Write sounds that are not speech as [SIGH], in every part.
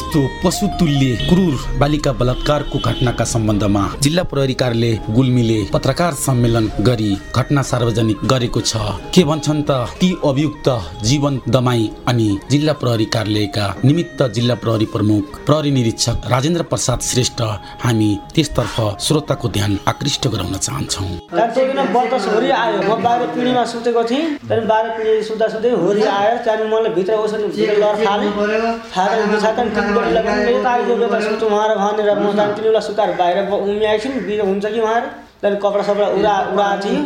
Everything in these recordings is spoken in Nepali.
यस्तो पशुतुल्य क्रूर बालिका बलात्कारको घटनाका सम्बन्धमा जिल्ला प्रहरी कार्यालय गुल्मीले पत्रकार सम्मेलन गरी घटना सार्वजनिक गरेको छ। के भन्छन् त ती अभियुक्त जीवन दमाई अनि जिल्ला प्रहरी कार्यालयका निमित्त जिल्ला प्रहरी प्रमुख प्रहरी निरीक्षक राजेन्द्र प्रसाद श्रेष्ठ हामी त्यसतर्फ श्रोताको ध्यान आकृष्ट गराउन चाहन्छौँ। बाहिर सुतेको थिएँ पिँढी सुत्दा सुत्दै होरी आयो। त्यहाँदेखि मलाई भित्र भित्र लर फालेँ फालेर उहाँहरू भनेर म त्यहाँदेखि तिन बेला सुताएर बाहिर उम्याएको छु नि बिर हुन्छ कि उहाँहरू? त्यहाँदेखि कपडा सपडा उडा उडा थियो।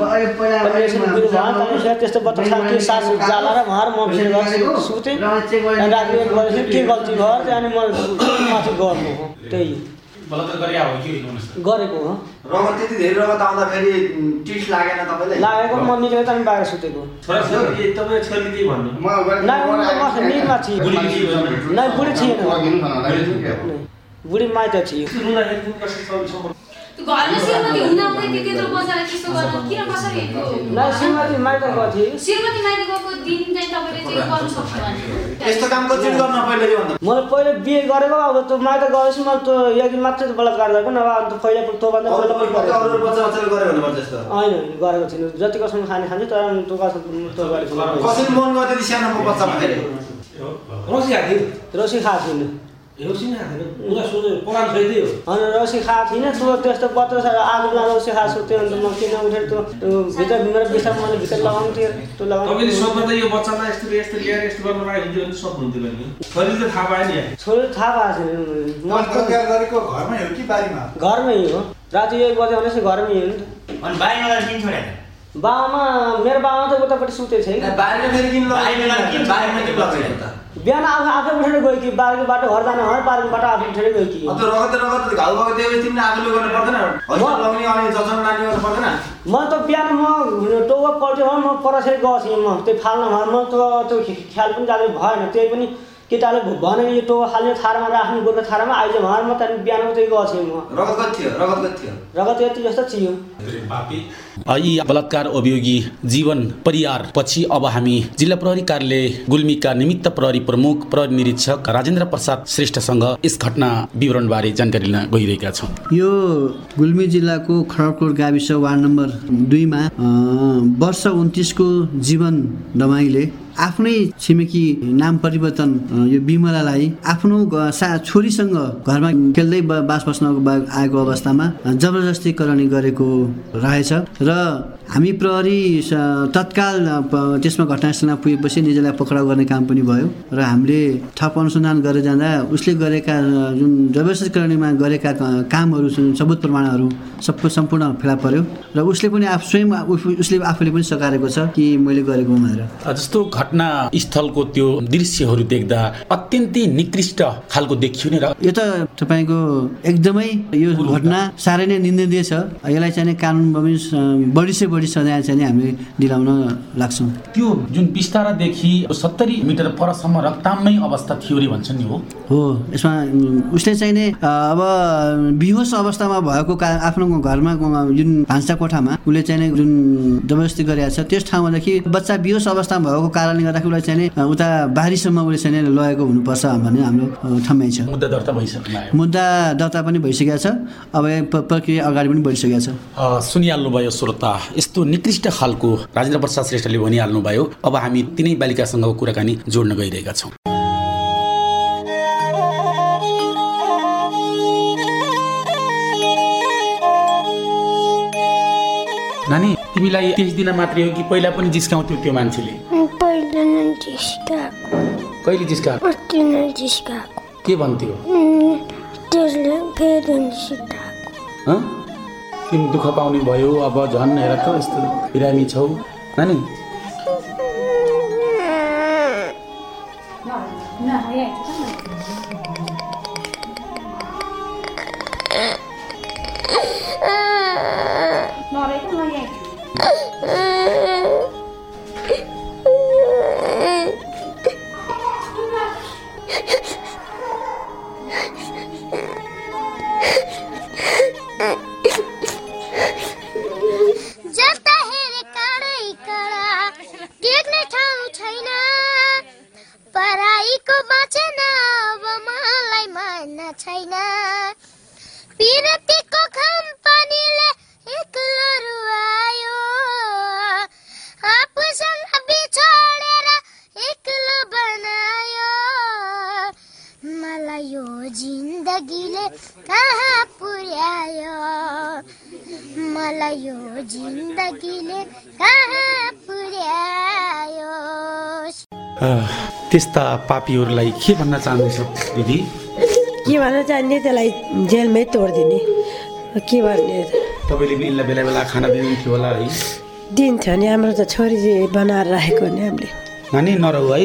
त्यस्तो बत्तस के सास जाला र उहाँहरू म गएर सुतेँ। त्यहाँदेखि राति के गल्ती भयो? त्यहाँदेखि म [COUGHS] माथि गर्नु हो। त्यही गरेको हो। रगत त्यति धेरै रगत आउँदाखेरि टिस लागेन तपाईँलाई? लागेको म निक्लेर त्यहाँदेखि बाहिर सुतेको। नै म निदमा थिएँ नै बुढी थिएन। बुढी माइत थियो। घरमा श्रीमती हुँदा हुँदै त्यो त्यत्रो बजाएर त्यस्तो गर्नु किन कसरी श्रीमती माइत गएको थिएँ श्रीमती माइती गएको दिन चाहिँ तपाईँले त्यो गर्नु सक्नु यस्तो काम कति गर्न पहिला यो भन्दा मैले पहिले बिहे गरेको अब त्यो माइत गएपछि मैले त्यो एक मात्रै बलात्कार गरेको नभए अन्त पहिला त्योभन्दा पहिला बच्चा होइन गरेको थिइनँ जति कसम खाने खान्छु तर थिइनँ कसरी मन फेरि रसी खाएको थिइनँ अनि रसी खाएको थिइनँ त्यो त्यस्तो पत्र आगोमा रसी खाएको छु त्यो अन्त म किन उठेर त्यो भित्र मेरो बिस्तार मैले भित्र लगाउँथेँ त्यो लगाउँथेँ छोरी थाहा भएको छैन घरमै हो कि बारीमा घरमै हो राति एक बजे भनेपछि घरमै हो नि त बाबामा मेरो बाबामा त उतापट्टि सुतेको थियो बिहान आफू आफै उठेर गयो कि बाटो घर जाने हो बारीको आफू उठेर गयो कि? म त बिहान म टोवा पल्ट्यो भने म परसेर गएको थिएँ म त्यो फाल्न भएर म त त्यो ख्याल पनि जाँदै भएन। त्यही पनि केटाले भने यो टोवा फाल्ने थारामा राख्ने गोर्खा थारामा आइज भनेर म त्यहाँदेखि बिहान त्यही गएको थिएँ म। रगत कति थियो? रगत कति थियो? रगत यति जस्तो थियो। यी बलात्कार अभियोगी जीवन परियार पछि अब हामी जिल्ला प्रहरी कार्यालय गुल्मीका निमित्त प्रहरी प्रमुख प्रहरी निरीक्षक राजेन्द्र प्रसाद श्रेष्ठसँग यस घटना विवरणबारे जानकारी लिन गइरहेका छौँ। यो गुल्मी जिल्लाको खडगपुर गाविस वार्ड नम्बर दुईमा वर्ष उन्तिसको जीवन दमाईले आफ्नै छिमेकी नाम परिवर्तन यो बिमलालाई आफ्नो सा छोरीसँग घरमा खेल्दै बास बस्न आएको अवस्थामा जबरजस्ती करणी गरेको रहेछ। र हामी प्रहरी तत्काल त्यसमा घटनास्थलमा पुगेपछि निजलाई पक्राउ गर्ने काम पनि भयो र हामीले थप अनुसन्धान गरेर जाँदा उसले गरेका जुन जबरजस्ती करणीमा गरेका कामहरू जुन सबुत प्रमाणहरू सबै सम्पूर्ण फेला पर्यो र उसले पनि आफ स्वयं उसले आफूले पनि सकारेको छ कि मैले गरेको भनेर। जस्तो घटना स्थलको त्यो दृश्यहरू देख्दा अत्यन्तै निकृष्ट खालको देखियो नि र। यो त तपाईँको एकदमै यो घटना साह्रै नै निन्दनीय छ यसलाई चाहिँ नि कानुन बढी से बढी सजाय चाहिँ नि हामीले दिलाउन लाग्छौँ। त्यो जुन बिस्तारादेखि सत्तरी मिटर परसम्म रक्तामै अवस्था थियो अरे भन्छ नि हो। हो यसमा उसले चाहिँ नि अब बिहोस अवस्थामा भएको कारण आफ्नो घरमा जुन भान्सा कोठामा उसले चाहिँ नि जुन जबरजस्ती गरेको छ त्यस ठाउँमादेखि बच्चा बिहोस अवस्थामा भएको कारणले गर्दाखेरि उसलाई चाहिँ नि उता बारीसम्म उसले चाहिँ नि लगेको हुनुपर्छ भन्ने हाम्रो अ, ठम्याइ छ। मुद्दा दर्ता भइसक्नु आयो। मुद्दा दर्ता पनि भइसकेको छ अब प्रक्रिया अगाडि पनि बढिसकेको छ। सुनिहाल्नुभयो श्रोता यस्तो निकृष्ट खालको राजेन्द्र प्रसाद श्रेष्ठले भनिहाल्नुभयो अब हामी तिनै बालिकासँगको कुराकानी जोड्न गइरहेका छौँ। नानी तिमीलाई त्यस दिन मात्रै हो कि पहिला पनि जिस्काउँथ्यो त्यो मान्छेले? कहिले जिस्काएको? के भन्थ्यो? तिमी दुःख पाउने भयो अब झन् हेर त यस्तो बिरामी छौ। नानी? जता कहाँ पुर्यायो मलाई यो जिन्दगीले कहाँ पुर्यायो त्यस्ता पापीहरूलाई के भन्न चाहनुहुन्छ दिदी के भन्न चाहने त्यसलाई जेलमै तोडिदिने के गर्ने तपाईँले पनि यसलाई बेला बेला खाना दिनुहुन्थ्यो होला है दिन्थ्यो नि हाम्रो त छोरी बनाएर राखेको नि हामीले नानी नरहु है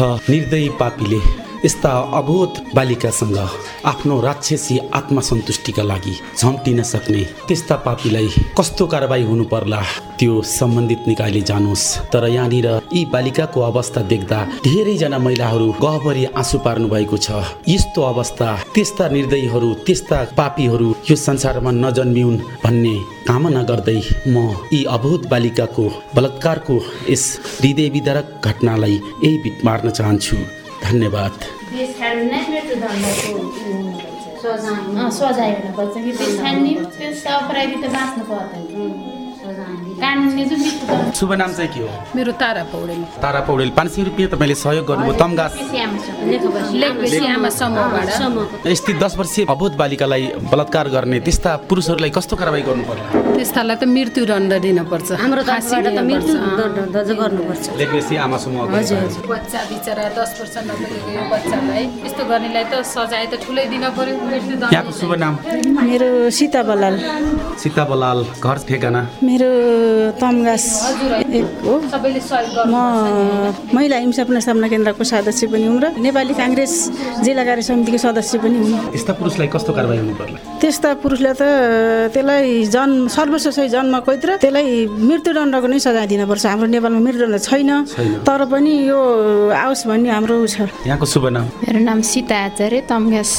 निर्दयी पापीले यस्ता अबोध बालिकासँग आफ्नो राक्षसी आत्मसन्तुष्टिका लागि झम्टिन सक्ने त्यस्ता पापीलाई कस्तो कारवाही हुनु पर्ला त्यो सम्बन्धित निकायले जानोस्। तर यहाँनिर यी बालिकाको अवस्था देख्दा धेरैजना महिलाहरू गहभरि आँसु पार्नु भएको छ। यस्तो अवस्था त्यस्ता निर्दयीहरू त्यस्ता पापीहरू यो संसारमा नजन्मिउन् भन्ने कामना गर्दै म यी अबोध बालिकाको बलात्कारको यस हृदय विदारक घटनालाई यही बिट मार्न चाहन्छु। धन्यवाद। देश छाड्नु नै मृत्युदण्डको सजाय सजाय शुभ नाम चाहिँ के हो? मेरो तारा पौडेल। तारा पौडेल पाँच सय रुपियाँ तपाईँले सहयोग गर्नुभयो। तमगास लेखबेसी आमा समूहबाट। यस्तै दस वर्षीय अबोध बालिकालाई बलात्कार गर्ने त्यस्ता पुरुषहरूलाई कस्तो कारवाही गर्नु पर्ला त्यस्तालाई त मृत्युदण्ड दिनुपर्छ। हाम्रो आमा समूह बच्चा बिचरा दस वर्ष नपुगेको यो बच्चालाई यस्तो गर्नेलाई त सजाय त ठुलै दिन पर्यो। मृत्युदण्ड यहाँको शुभ नाम? मेरो सीता बलाल। सीता बलाल घर ठेगाना। मेरो तमगास एक हो। म महिला हिंसा पुनर्स्थापना केन्द्रको सदस्य पनि हुँ र नेपाली काङ्ग्रेस जिल्ला कार्य समितिको सदस्य पनि हुँ। त्यस्ता पुरुषलाई कस्तो कारवाही हुनु पर्ला? त्यस्ता पुरुषलाई त त्यसलाई जन्म सही जन्म कैद र त्यसलाई मृत्युदण्डको नै सजाय दिनुपर्छ हाम्रो नेपालमा मृत्युदण्ड छैन। तर पनि यो आओस् भन्ने हाम्रो छ। यहाँको शुभ नाम? मेरो नाम सीता आचार्य तमघास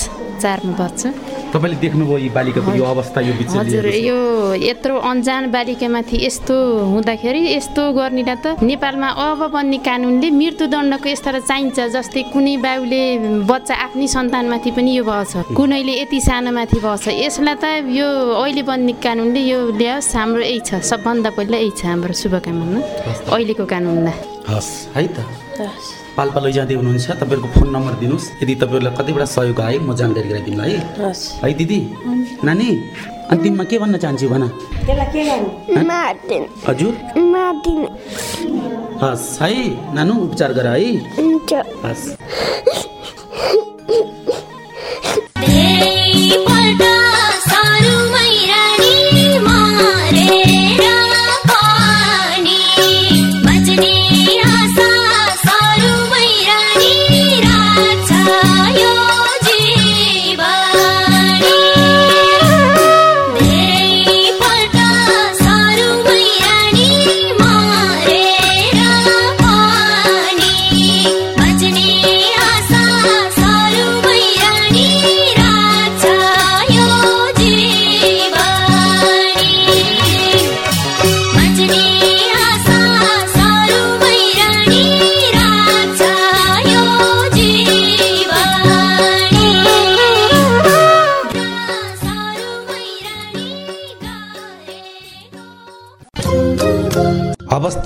चारमा बस्छ तपाईँले देख्नुभयो यी बालिकाको यो अवस्था यो हजुर यो यत्रो अन्जान बालिकामाथि यस्तो हुँदाखेरि यस्तो गर्नेलाई त नेपालमा अब बन्ने कानुनले मृत्युदण्डको यस्ता चाहिन्छ जस्तै कुनै बाबुले बच्चा आफ्नै सन्तानमाथि पनि यो भएछ कुनैले यति सानोमाथि भएछ यसलाई त यो अहिले बन्ने कानुनले यो ल्याओस् हाम्रो यही छ सबभन्दा पहिला यही छ हाम्रो शुभकामना अहिलेको कानुनलाई। हस् है त। पाल्पा लैजाँदै हुनुहुन्छ। तपाईँहरूको फोन नम्बर दिनुहोस्। यदि तपाईँहरूलाई कतिवटा सहयोग आए म जानकारी गराइदिउँला है? है दिदी? नानी अन्तिममा के भन्न चाहन्छु भन? त्यसलाई के गर्नु? मार्टिन। हजुर? मार्टिन। हस् है? नानु उपचार गर है? हस्।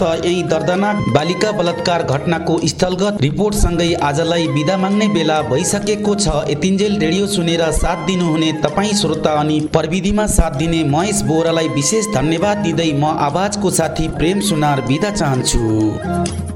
यही दर्दनाक बालिका बलात्कार घटनाको स्थलगत रिपोर्टसँगै आजलाई बिदा माग्ने बेला भइसकेको छ। यतिन्जेल रेडियो सुनेर साथ दिनुहुने तपाईँ श्रोता अनि प्रविधिमा साथ दिने महेश बोरालाई विशेष धन्यवाद दिँदै म आवाजको साथी प्रेम सुनार बिदा चाहन्छु।